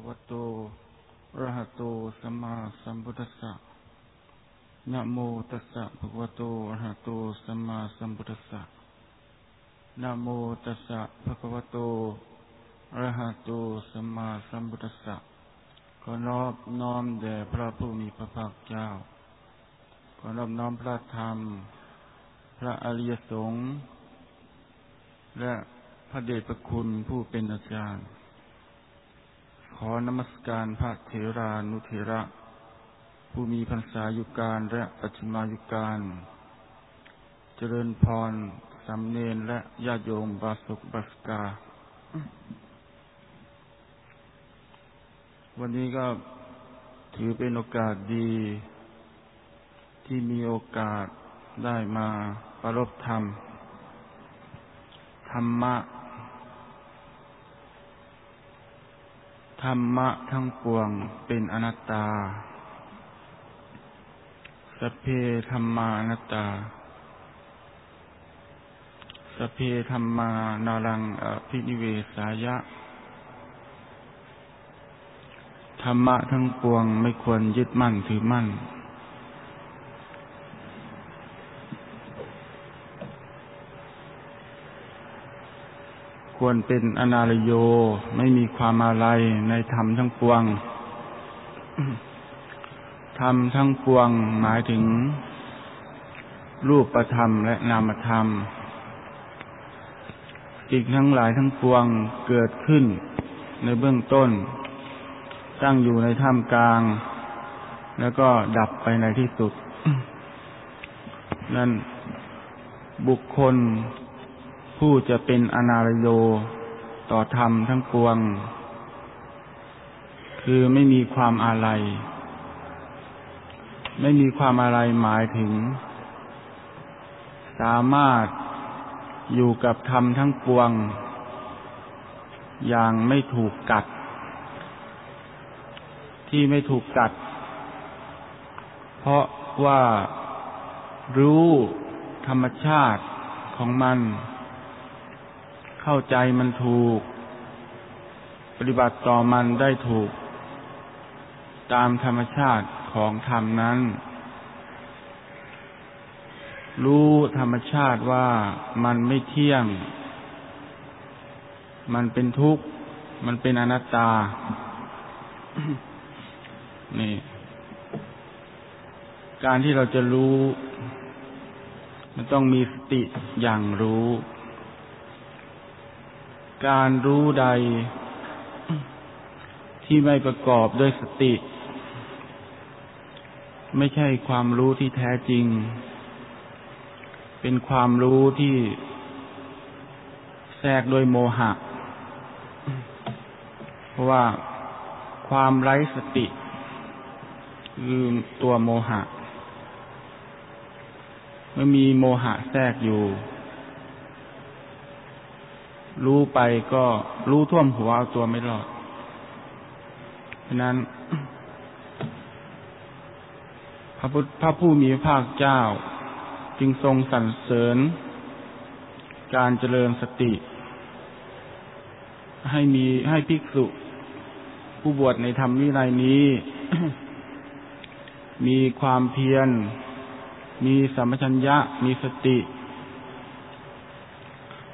ะวโตระหะโตสัมมาสัมพุทธัสสะนะโมตัสสะภะคะวะโตอะระหะโตสัมมาสัมพุทธัสสะนะโมตัสสะภะคะวะโตอะระหะโตสัมมาสัมพุทธัสสะขอนอบน้อมแด่พระผู้มีพระภาคเจ้า ขอนอบน้อมพระธรรม พระอริยสงฆ์และพระเดชพระคุณผู้เป็นอาจารย์ ขอนมัสการพระเถรานุเถระ ผู้มีพรรษายุการและปัจฉิมายุการ เจริญพรสำเนนและญาโยมบาสุกบาสกา วันนี้ก็ถือเป็นโอกาสดี ที่มีโอกาสได้มาประรบธรรม ธรรมะ ธรรมะทั้งปวงเป็นอนัตตาสพเพธรรมานัตตาสพเพธรรมานารังอภินิเวสายะ ธรรมะทั้งปวงไม่ควรยึดมั่นถือมั่น ควรเป็นอนาลโย ไม่มีความอะไรในธรรมทั้งปวง ธรรมทั้งปวงหมายถึง รูปประธรรมและนามธรรม อีกทั้งหลายทั้งปวงเกิดขึ้นในเบื้องต้น ตั้งอยู่ในท่ามกลาง แล้วก็ดับไปในที่สุด นั่นบุคคล ผู้จะเป็นอนาลโยต่อธรรมทั้งปวง คือไม่มีความอาลัย ไม่มีความอาลัยหมายถึง สามารถอยู่กับธรรมทั้งปวง อย่างไม่ถูกกัด ที่ไม่ถูกกัด เพราะว่ารู้ธรรมชาติของมัน เข้าใจมันถูก ปฏิบัติต่อมันได้ถูก ตามธรรมชาติของธรรมนั้น รู้ธรรมชาติว่ามันไม่เที่ยง มันเป็นทุกข์ มันเป็นอนัตตา นี่ การที่เราจะรู้ มันต้องมีสติอย่างรู้ การรู้ใด ที่ไม่ประกอบด้วยสติ ไม่ใช่ความรู้ที่แท้จริง เป็นความรู้ที่แทรกด้วยโมหะ เพราะว่าความไร้สติคือตัวโมหะ เมื่อมีโมหะแทรกอยู่ รู้ไปก็รู้ท่วมหัวเอาตัวไม่รอดฉะนั้น พระพุทธพระผู้มีพระภาคเจ้า จึงทรงสรรเสริญ การเจริญสติ ให้มีให้ภิกษุ ผู้บวชในธรรมวินัยนี้ มีความเพียร มีสัมปชัญญะ มีสติ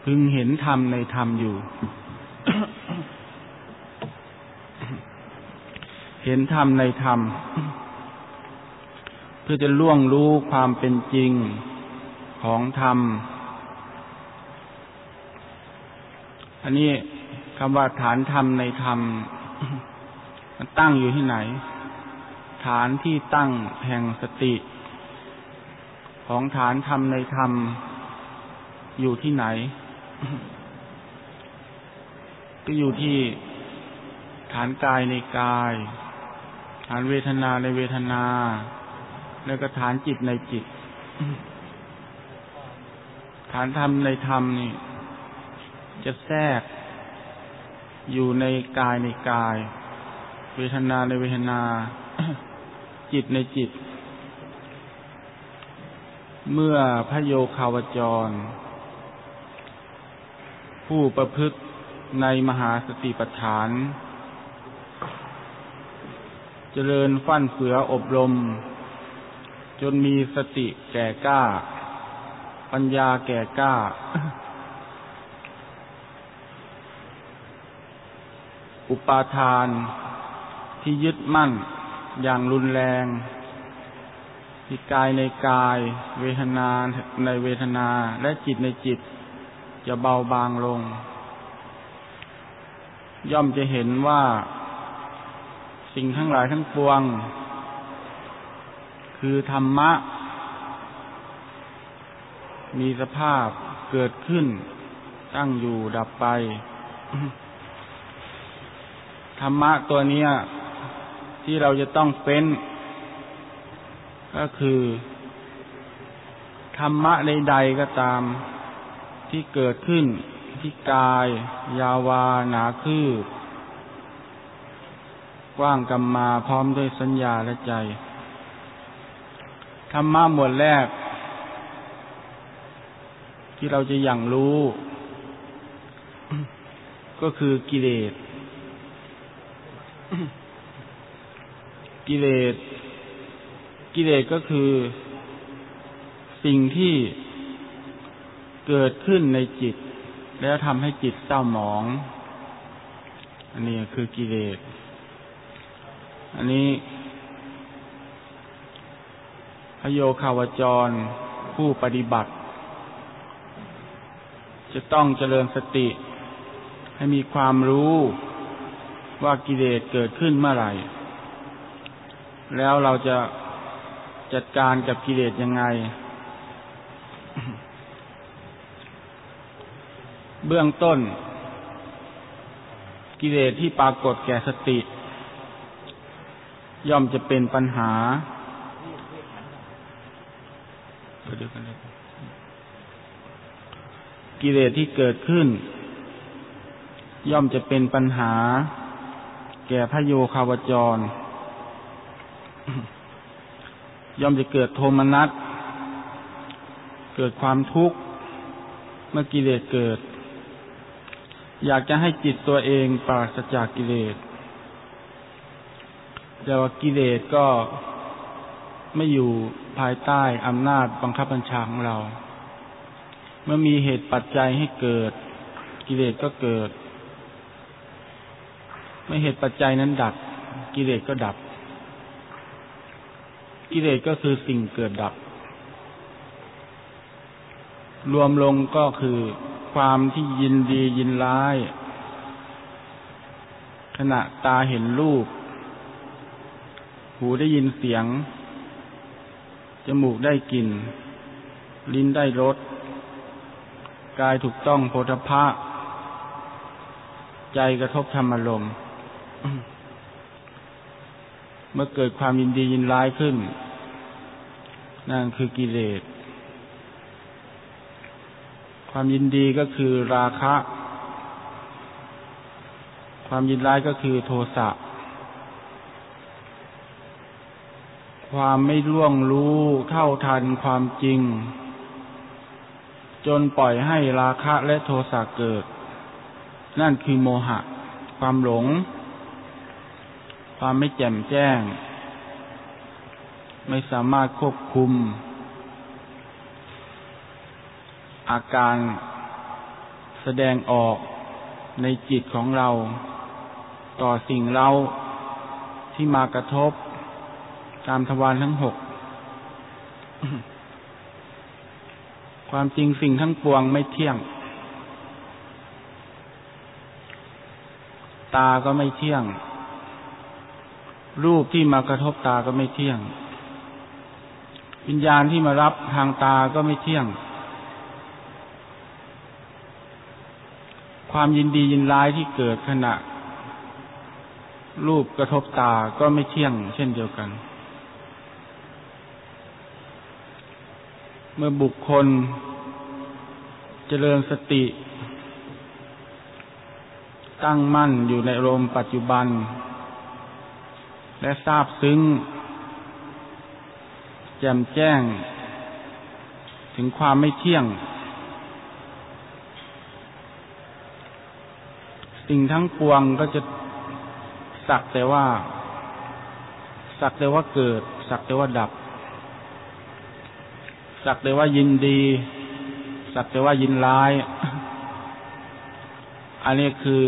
พึงเห็นธรรมในธรรมอยู่ เห็นธรรมในธรรม เพื่อจะล่วงรู้ความเป็นจริงของธรรม อันนี้คำว่าฐานธรรมในธรรม มันตั้งอยู่ที่ไหน ฐานที่ตั้งแห่งสติ ของฐานธรรมในธรรมอยู่ที่ไหน ก็อยู่ที่ฐานกายในกาย ฐานเวทนาในเวทนา แล้วก็ฐานจิตในจิต ฐานธรรมในธรรมนี่ จะแทรก อยู่ในกายในกาย เวทนาในเวทนา จิตในจิต เมื่อพระโยคาวจร ผู้ประพฤติในมหาสติปัฏฐาน เจริญฟั่นเฟืออบรม จนมีสติแก่กล้า ปัญญาแก่กล้า อุปาทานที่ยึดมั่นอย่างรุนแรงที่กายในกาย เวทนาในเวทนาและจิตในจิต จะเบาบางลง ย่อมจะเห็นว่าสิ่งทั้งหลายทั้งปวง คือธรรมะ มีสภาพเกิดขึ้น ตั้งอยู่ดับไป ธรรมะตัวเนี้ย ที่เราจะต้องเป็น ก็คือ ธรรมะใดๆก็ตาม ที่เกิดขึ้นที่กาย ยาวาหนาคืบกว้างกำมาพร้อมด้วยสัญญาและใจ ธรรมะหมวดแรก ที่เราจะอย่างรู้ ก็คือกิเลส กิเลส กิเลสก็คือ สิ่งที่ เกิดขึ้นในจิต แล้วทำให้จิตเศร้าหมอง อันนี้คือกิเลส อันนี้พโยคาวจรผู้ปฏิบัติ จะต้องเจริญสติ ให้มีความรู้ว่ากิเลสเกิดขึ้นเมื่อไหร่ แล้วเราจะจัดการกับกิเลสยังไง เบื้องต้น กิเลสที่ปรากฏแก่สติ ย่อมจะเป็นปัญหา กิเลสที่เกิดขึ้น ย่อมจะเป็นปัญหา แก่พระโยคาวจร ย่อมจะเกิดโทมนัสเกิดความทุกข์เมื่อกิเลสเกิด อยากจะให้จิตตัวเองปราศจากกิเลสแต่ว่ากิเลสก็ไม่อยู่ภายใต้อำนาจบังคับบัญชาของเรา เมื่อมีเหตุปัจจัยให้เกิด กิเลสก็เกิด เมื่อเหตุปัจจัยนั้นดับกิเลสก็ดับ กิเลสก็คือสิ่งเกิดดับ รวมลงก็คือ ความที่ยินดียินร้าย ขณะตาเห็นรูป หูได้ยินเสียง จมูกได้กลิ่น ลิ้นได้รส กายถูกต้องโพธพะ ใจกระทบธรรมลมเมื่อเกิดความยินดียินร้ายขึ้น นั่นคือกิเลส ความยินดีก็คือราคะ ความยินร้ายก็คือโทสะ ความไม่ร่วงรู้เท่าทันความจริง จนปล่อยให้ราคะและโทสะเกิด นั่นคือโมหะ ความหลง ความไม่แจ่มแจ้ง ไม่สามารถควบคุม อาการแสดงออกในจิตของเรา ต่อสิ่งเราที่มากระทบ ตามทวารทั้งหก ความจริงสิ่งทั้งปวงไม่เที่ยง ตาก็ไม่เที่ยง รูปที่มากระทบตาก็ไม่เที่ยง วิญญาณที่มารับทางตาก็ไม่เที่ยง ความยินดียินร้ายที่เกิดขณะ รูปกระทบตาก็ไม่เที่ยง เช่นเดียวกัน เมื่อบุคคล เจริญสติ ตั้งมั่นอยู่ในอารมปัจจุบัน และทราบซึ้ง แจ่มแจ้ง ถึงความไม่เที่ยง สิ่งทั้งปวงก็จะสักแต่ว่า สักแต่ว่าเกิด สักแต่ว่าดับ สักแต่ว่ายินดี สักแต่ว่ายินร้าย อันนี้คือ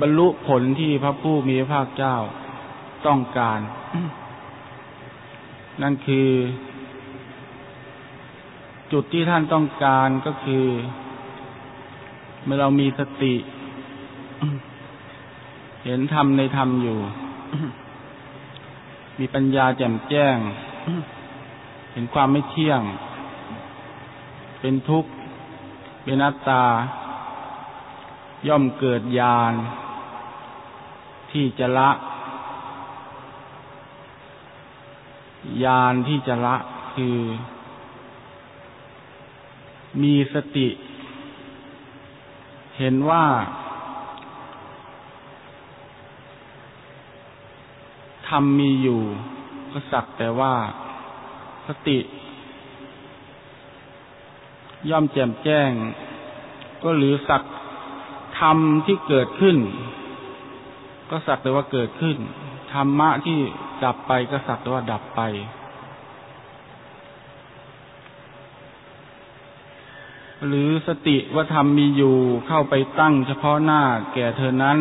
บรรลุผลที่พระผู้มีพระภาคเจ้าต้องการ นั่นคือ จุดที่ท่านต้องการก็คือ เมื่อเรามีสติ เห็นธรรมในธรรมอยู่ มีปัญญาแจ่มแจ้ง เห็นความไม่เที่ยง เป็นทุกข์เป็นนัตตา ย่อมเกิดญาณที่จะละญาณที่จะละคือ มีสติ เห็นว่า ธรรมมีอยู่ก็สักแต่ว่าสติ ย่อมแจ่มแจ้ง ก็หรือสักธรรมที่เกิดขึ้น ก็สักแต่ว่าเกิดขึ้น ธรรมะที่ดับไปก็สักแต่ว่าดับไป หรือสติว่าธรรมมีอยู่เข้าไปตั้งเฉพาะหน้าแก่เธอนั้น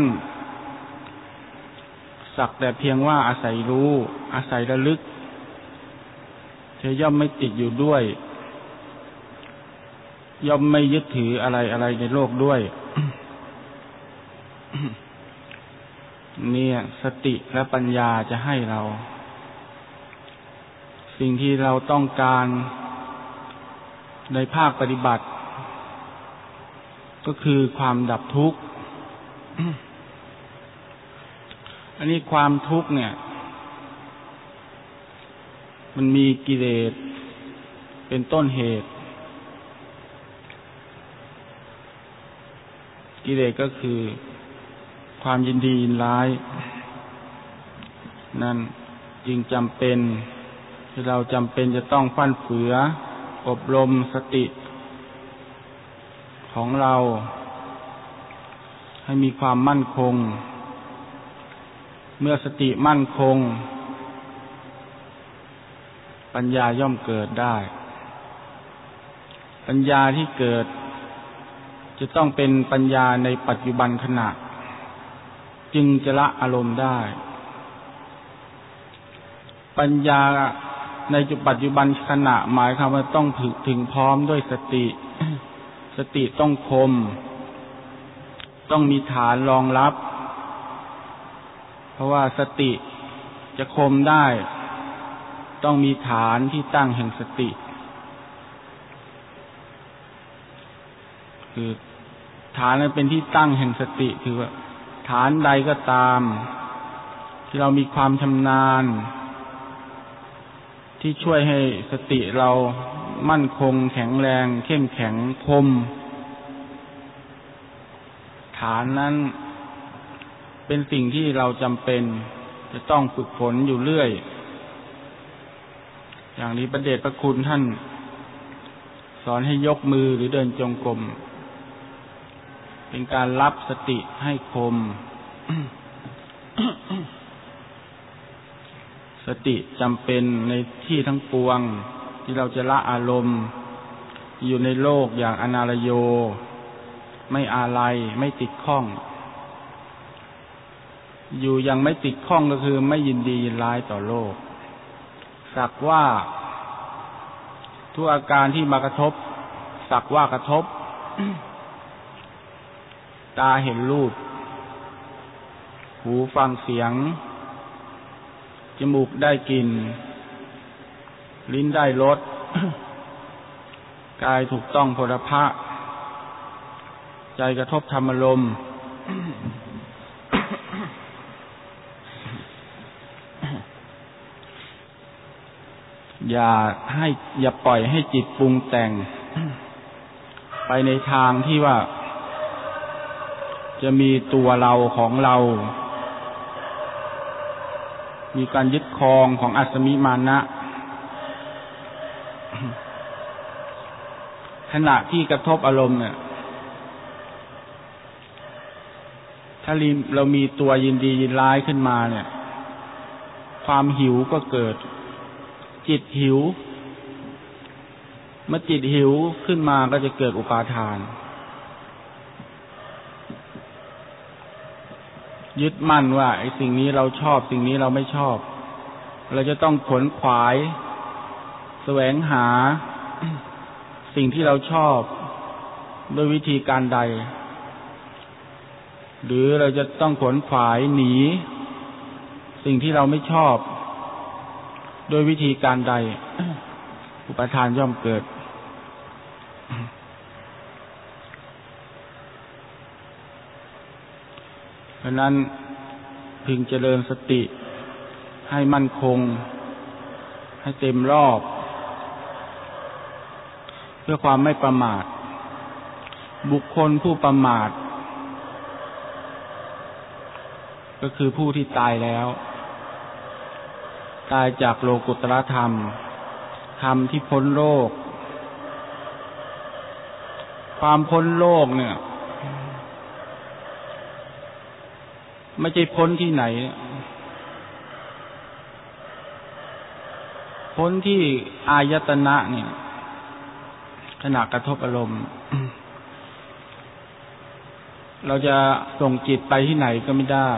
สักแต่เพียงว่าอาศัยรู้ อาศัยระลึก เธอย่อมไม่ติดอยู่ด้วย ย่อมไม่ยึดถืออะไรอะไรในโลกด้วย เนี่ย สติและปัญญาจะให้เรา สิ่งที่เราต้องการในภาคปฏิบัติ ก็คือความดับทุกข์ อันนี้ความทุกข์เนี่ย มันมีกิเลสเป็นต้นเหตุ กิเลสก็คือความยินดียินร้าย นั่นจึงจำเป็นที่เราจำเป็นจะต้องฟันเฟือ อบรมสติ ของเรา ให้มีความมั่นคง เมื่อสติมั่นคง ปัญญาย่อมเกิดได้ ปัญญาที่เกิด จะต้องเป็นปัญญาในปัจจุบันขณะ จึงจะละอารมณ์ได้ ปัญญาในจุปัจจุบันขณะหมายความว่าต้องถึงถึงพร้อมด้วยสติ สติต้องคม ต้องมีฐานรองรับ เพราะว่าสติจะคมได้ ต้องมีฐานที่ตั้งแห่งสติ คือฐานนั้นเป็นที่ตั้งแห่งสติคือว่า ฐานใดก็ตาม ที่เรามีความชำนาญ ที่ช่วยให้สติเรา มั่นคง แข็งแรง เข้มแข็งคมฐานนั้นเป็นสิ่งที่เราจำเป็น จะต้องฝึกฝนอยู่เรื่อย อย่างนี้ประเดชประคุณท่าน สอนให้ยกมือหรือเดินจงกรมเป็นการรับสติให้คม สติจำเป็นในที่ทั้งปวง ที่เราจะละอารมณ์ อยู่ในโลกอย่างอนาลโย ไม่อาลัยไม่ติดข้อง อยู่ยังไม่ติดข้องก็คือไม่ยินดียินร้ายต่อโลก สักว่า ทุกอาการที่มากระทบ สักว่ากระทบ ตาเห็นรูป หูฟังเสียง จมูกได้กลิ่น ลิ้นได้รสกายถูกต้องพลพะใจกระทบธรรมลมอย่าให้อย่าปล่อยให้จิตปรุงแต่ง ไปในทางที่ว่า จะมีตัวเราของเรา มีการยึดครองของอัศมิมานะ ขณะที่กระทบอารมณ์เนี่ย ถ้าเรามีตัวยินดียินร้ายขึ้นมาเนี่ย ความหิวก็เกิด จิตหิว เมื่อจิตหิวขึ้นมาก็จะเกิดอุปาทาน ยึดมั่นว่าไอ้สิ่งนี้เราชอบสิ่งนี้เราไม่ชอบ เราจะต้องขนขวาย แสวงหา สิ่งที่เราชอบด้วยวิธีการใด หรือเราจะต้องขนขวายหนี สิ่งที่เราไม่ชอบโดยวิธีการใด อุปทานย่อมเกิด เพราะนั้นพึงเจริญสติให้มั่นคง ให้เต็มรอบ เพื่อความไม่ประมาท บุคคลผู้ประมาท ก็คือผู้ที่ตายแล้ว ตายจากโลกุตรธรรม ธรรมที่พ้นโลก ความพ้นโลกเนี่ย ไม่ใช่พ้นที่ไหนพ้นที่อายตนะเนี่ย ขณะกระทบอารมณ์ เราจะส่งจิตไปที่ไหนก็ไม่ได้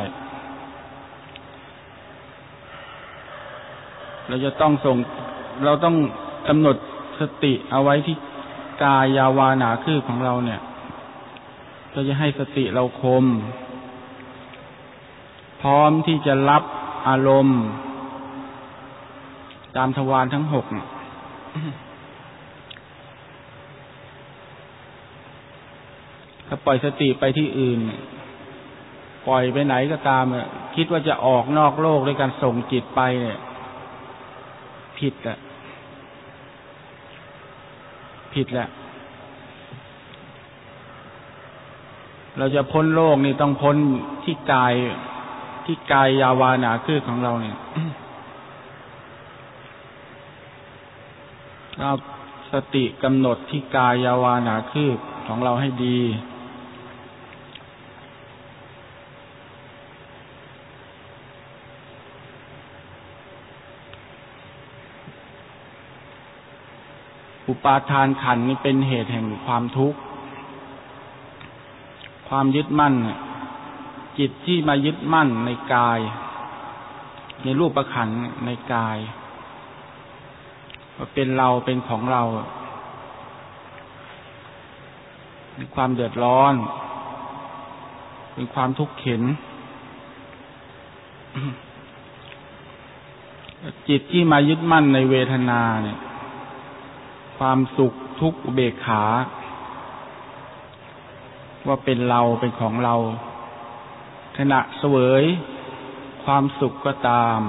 เราจะต้องส่ง เราต้องกำหนดสติเอาไว้ที่กายาวานาคือของเราเนี่ยก็จะให้สติเราคม พร้อมที่จะรับอารมณ์ ตามทวารทั้งหก ถ้าปล่อยสติไปที่อื่น ปล่อยไปไหนก็ตามคิดว่าจะออกนอกโลกด้วยการส่งจิตไปเนี่ย ผิดอะผิดแหละ เราจะพ้นโลกนี่ต้องพ้นที่กายที่กายยาวานาคือของเราเนี่ยเราสติกำหนดที่กายยาวานาคือของเราให้ดี อุปาทานขันนี้เป็นเหตุแห่งความทุกข์ ความยึดมั่นจิตที่มายึดมั่นในกาย ในรูปประขันในกายว่าเป็นเราเป็นของเราเป็นความเดือดร้อน เป็นความทุกข์เข็น จิตที่มายึดมั่นในเวทนาเนี่ย ความสุขทุกอุเบกขา ว่าเป็นเราเป็นของเรา ขณะเสวย ความสุขก็ตาม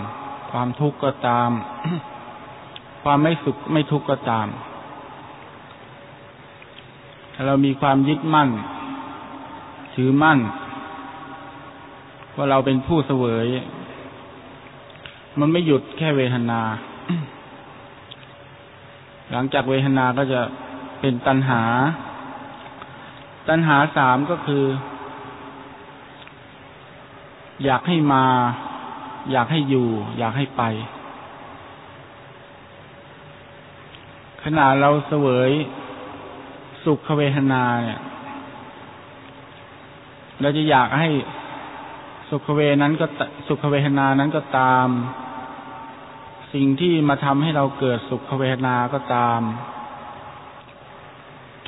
ความทุกข์ก็ตาม ความไม่สุขไม่ทุกข์ก็ตาม ถ้าเรามีความยึดมั่น ถือมั่น ว่าเราเป็นผู้เสวย มันไม่หยุดแค่เวทนา หลังจากเวทนาก็จะเป็นตัณหา ตัณหาสามก็คือ อยากให้มา อยากให้อยู่ อยากให้ไป ขณะเราเสวยสุขเวทนาเนี่ย เราจะอยากให้สุขเวนั้นก็สุขเวทนานั้นก็ตาม สิ่งที่มาทำให้เราเกิดสุขเวทนาก็ตาม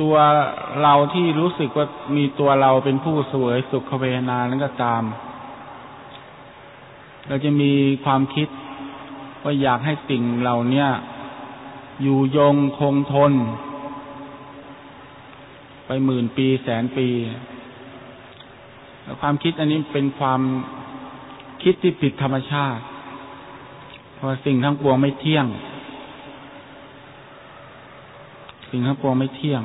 ตัวเราที่รู้สึกว่ามีตัวเราเป็นผู้เสวยสุขเวทนานั้นก็ตาม เราจะมีความคิดว่าอยากให้สิ่งเหล่านี้อยู่ยงคงทน ไปหมื่นปีแสนปี ความคิดอันนี้เป็นความคิดที่ผิดธรรมชาติ ราะสิ่งทั้งปวงไม่เที่ยง สิ่งทั้งปวงไม่เที่ยง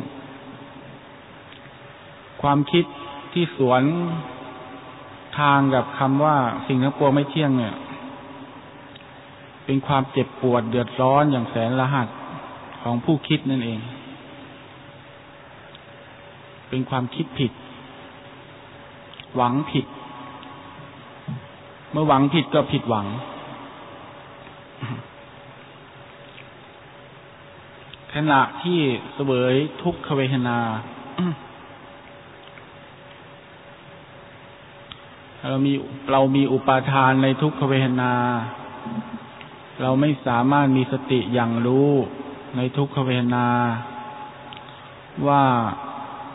ความคิดที่สวนทางกับคำว่า สิ่งทั้งปวงไม่เที่ยงเนี่ย เป็นความเจ็บปวดเดือดร้อนอย่างแสนละหัสของผู้คิดนั่นเอง เป็นความคิดผิด หวังผิด เมื่อหวังผิดก็ผิดหวัง ขณะที่เสวยทุกขเวทนา เรามีเรามีอุปาทานในทุกขเวทนา เราไม่สามารถมีสติอย่างรู้ในทุกขเวทนา ว่า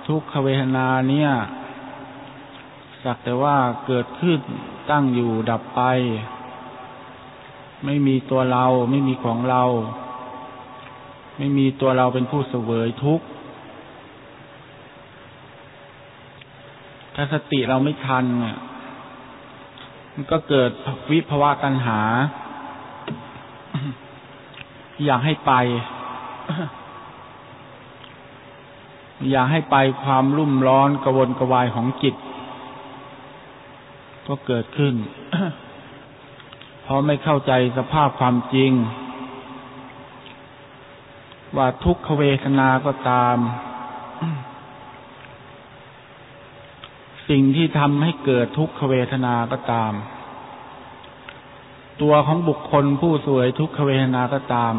ทุกขเวทนาเนี่ย สักแต่ว่าเกิดขึ้นตั้งอยู่ดับไป ไม่มีตัวเรา ไม่มีของเรา ไม่มีตัวเราเป็นผู้เสวยทุกข์ถ้าสติเราไม่ทันเนี่ยมันก็เกิดวิภวะตัณหา อยากให้ไป อยากให้ไปความรุ่มร้อนกระวนกระวายของจิต ก็เกิดขึ้น เพราะไม่เข้าใจสภาพความจริง ว่าทุกขเวทนาก็ตาม สิ่งที่ทำให้เกิดทุกขเวทนาก็ตาม ตัวของบุคคลผู้สวยทุกขเวทนาก็ตาม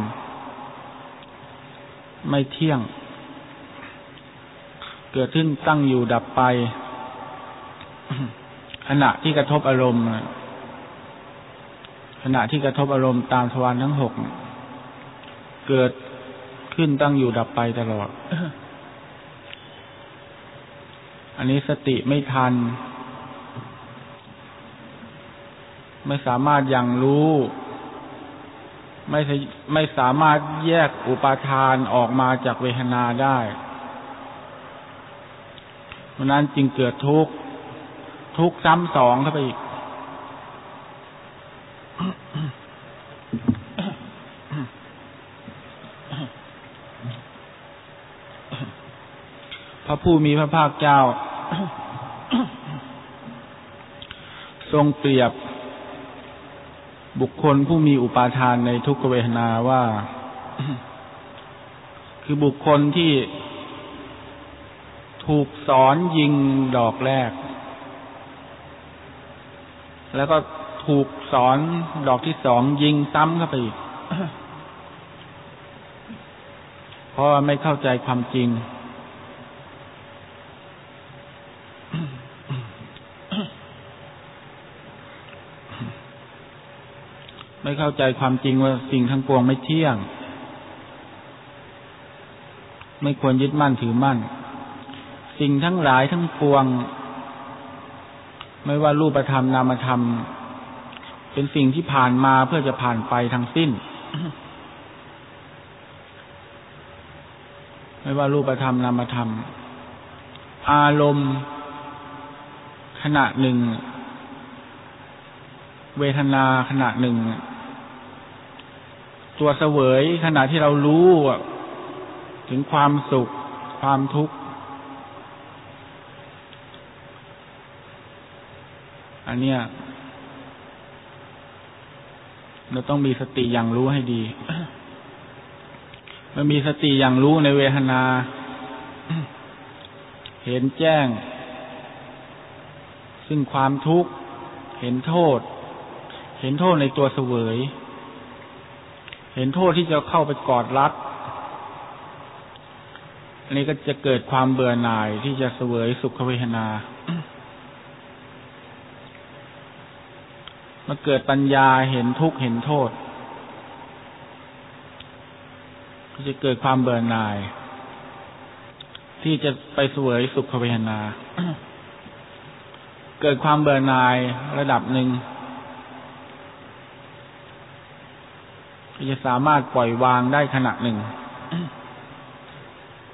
ไม่เที่ยง เกิดขึ้นตั้งอยู่ดับไปขณะที่กระทบอารมณ์ ขณะที่กระทบอารมณ์ตามทวารทั้งหกเกิดขึ้นตั้งอยู่ดับไปตลอด อันนี้สติไม่ทัน ไม่สามารถยังรู้ ไม่ไม่สามารถแยกอุปาทานออกมาจากเวทนาได้เพราะนั้นจึงเกิดทุกข์ทุกข์ซ้ำสองเข้าไปอีก ผู้มีพระภาคเจ้า ทรงเปรียบ บุคคลผู้มีอุปาทานในทุกขเวทนาว่า คือบุคคลที่ถูกสอนยิงดอกแรก แล้วก็ถูกสอนดอกที่สองยิงซ้ำเข้าไปอีก เพราะไม่เข้าใจความจริง ไม่เข้าใจความจริงว่าสิ่งทั้งปวงไม่เที่ยง ไม่ควรยึดมั่นถือมั่น สิ่งทั้งหลายทั้งปวง ไม่ว่ารูปธรรมนามธรรม เป็นสิ่งที่ผ่านมาเพื่อจะผ่านไปทั้งสิ้น ไม่ว่ารูปธรรมนามธรรม อารมณ์ขณะหนึ่ง เวทนาขณะหนึ่ง ตัวเสวยขณะที่เรารู้ถึงความสุข ความทุกข์ อันเนี้ยเราต้องมีสติอย่างรู้ให้ดีมันมีสติอย่างรู้ในเวทนา เห็นแจ้ง ซึ่งความทุกข์ เห็นโทษ เห็นโทษในตัวเสวย เห็นโทษที่จะเข้าไปกอดรัดอันนี้ก็จะเกิดความเบื่อหน่ายที่จะเสวยสุขเวทนามาเกิดปัญญาเห็นทุกข์เห็นโทษก็จะเกิดความเบื่อหน่าย ที่จะไปเสวยสุขเวทนา เกิดความเบื่อหน่ายระดับหนึ่ง จะสามารถปล่อยวางได้ขณะหนึ่ง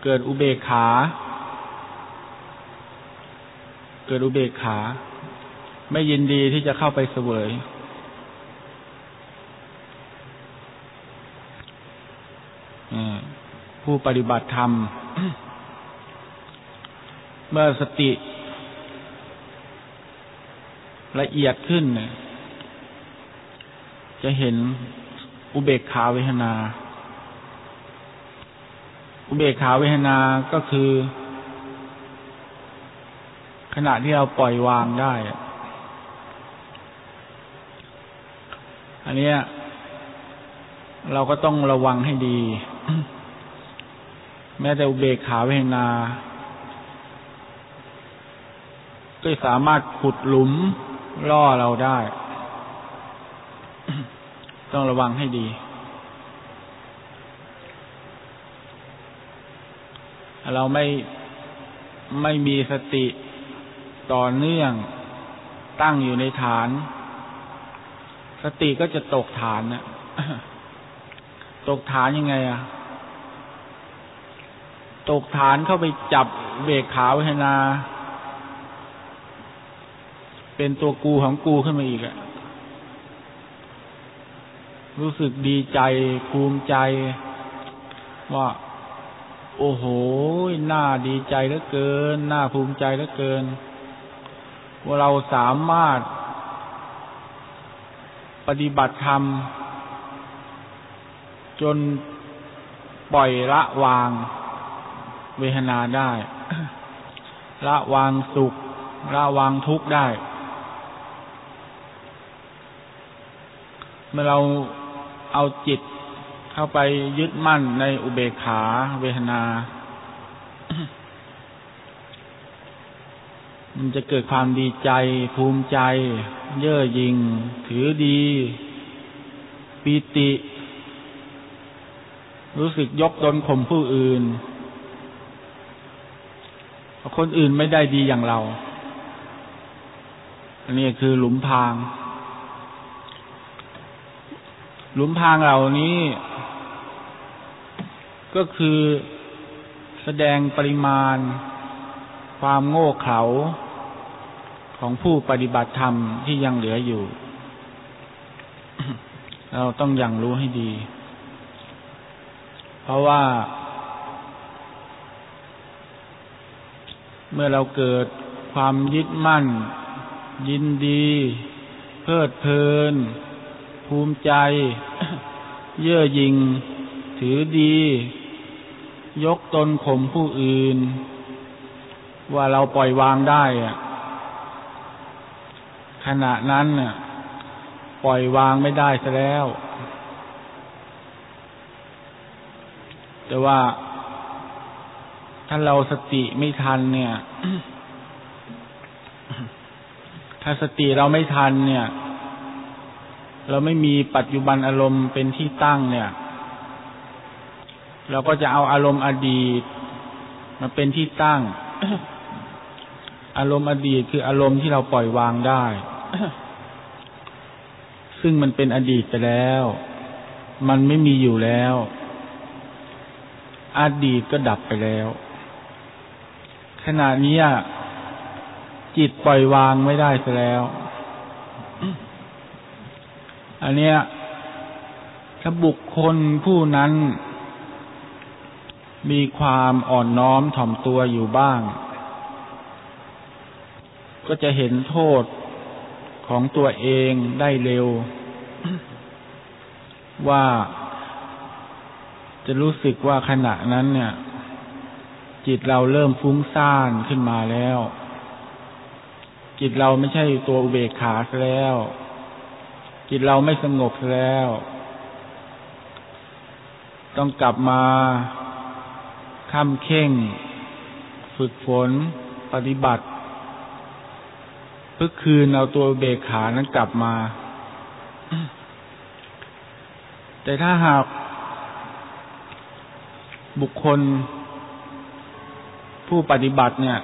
เกิดอุเบกขา เกิดอุเบกขา ไม่ยินดีที่จะเข้าไปเสวยผู้ปฏิบัติธรรม เมื่อสติ ละเอียดขึ้น จะเห็น อุเบกขาเวทนา อุเบกขาเวทนาก็คือ ขณะที่เราปล่อยวางได้ อันนี้เราก็ต้องระวังให้ดี แม้แต่อุเบกขาเวทนา ก็สามารถขุดหลุมล่อเราได้ ต้องระวังให้ดี เราไม่ไม่มีสติต่อเนื่องตั้งอยู่ในฐาน สติก็จะตกฐานนะตกฐานยังไงอะตกฐานเข้าไปจับเบรกขาวินา เป็นตัวกูของกูขึ้นมาอีกอะ รู้สึกดีใจภูมิใจ ว่า โอ้โหน่าดีใจเหลือเกินน่าภูมิใจเหลือเกิน ว่าเราสามารถ ปฏิบัติธรรม จนปล่อยละวาง เวทนาได้ ละวางสุข ละวางทุกข์ได้เมื่อเรา เอาจิตเข้าไปยึดมั่นในอุเบกขาเวทนา มันจะเกิดความดีใจ ภูมิใจ เย่อหยิ่ง ถือดี ปีติ รู้สึกยกตนข่มผู้อื่น คนอื่นไม่ได้ดีอย่างเรา อันนี้คือหลุมพราง หลุมพรางเหล่านี้ ก็คือแสดงปริมาณ ความโง่เขลาของผู้ปฏิบัติธรรมที่ยังเหลืออยู่ เราต้องยังรู้ให้ดี เพราะว่า เมื่อเราเกิดความยึดมั่น ยินดี เพลิดเพลิน ภูมิใจ เย่อหยิ่ง ถือดี ยกตนข่มผู้อื่น ว่าเราปล่อยวางได้ขณะนั้นปล่อยวางไม่ได้ซะแล้ว แต่ว่าถ้าเราสติไม่ทันเนี่ย ถ้าสติเราไม่ทันเนี่ย เราไม่มีปัจจุบันอารมณ์เป็นที่ตั้งเนี่ย เราก็จะเอาอารมณ์อดีตมาเป็นที่ตั้ง อารมณ์อดีตคืออารมณ์ที่เราปล่อยวางได้ ซึ่งมันเป็นอดีตไปแล้ว มันไม่มีอยู่แล้วอดีตก็ดับไปแล้ว ขณะนี้จิตปล่อยวางไม่ได้ซะแล้ว อันเนี้ยถ้าบุคคลผู้นั้น มีความอ่อนน้อมถ่อมตัวอยู่บ้าง ก็จะเห็นโทษของตัวเองได้เร็ว ว่าจะรู้สึกว่าขณะนั้นเนี่ย จิตเราเริ่มฟุ้งซ่านขึ้นมาแล้ว จิตเราไม่ใช่ตัวอุเบกขาแล้ว จิตเราไม่สงบแล้ว ต้องกลับมาคำเข่ง ฝึกฝน ปฏิบัติเพื่อคืนเอาตัวเบกขานั้นกลับมา แต่ถ้าหากบุคคล ผู้ปฏิบัติเนี่ย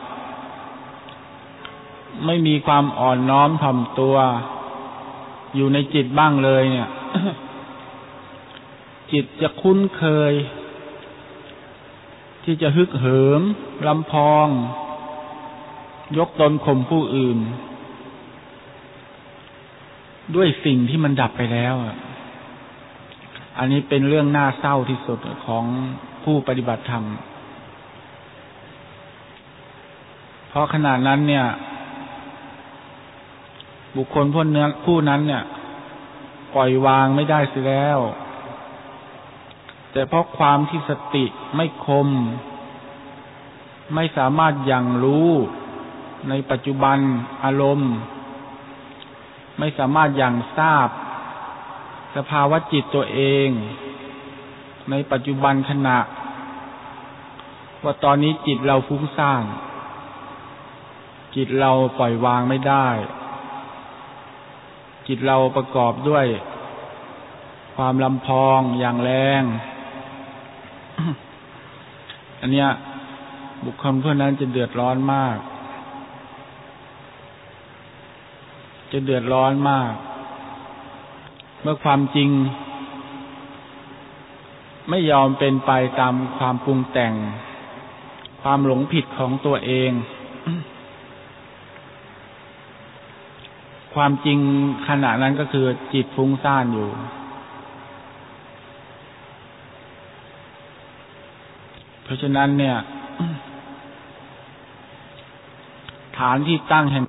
ไม่มีความอ่อนน้อมถ่อมตัว อยู่ในจิตบ้างเลยเนี่ย จิตจะคุ้นเคย ที่จะฮึกเหิมลำพอง ยกตนข่มผู้อื่น ด้วยสิ่งที่มันดับไปแล้วอันนี้เป็นเรื่องน่าเศร้าที่สุดของผู้ปฏิบัติธรรม เพราะขนาดนั้นเนี่ย บุคคลพวกเนื้อผู้นั้นเนี่ย ปล่อยวางไม่ได้สิแล้ว แต่เพราะความที่สติไม่คม ไม่สามารถยังรู้ในปัจจุบันอารมณ์ ไม่สามารถยังทราบ สภาวะจิตตัวเอง ในปัจจุบันขณะ ว่าตอนนี้จิตเราฟุ้งซ่านจิตเราปล่อยวางไม่ได้ จิตเราประกอบด้วย ความลำพองอย่างแรง อันเนี้ย บุคคลเพื่อนั้นจะเดือดร้อนมาก จะเดือดร้อนมาก เมื่อความจริง ไม่ยอมเป็นไปตามความปรุงแต่ง ความหลงผิดของตัวเอง ความจริงขณะนั้นก็คือจิตฟุ้งซ่านอยู่ เพราะฉะนั้นเนี่ย ฐานที่ตั้งแห่ง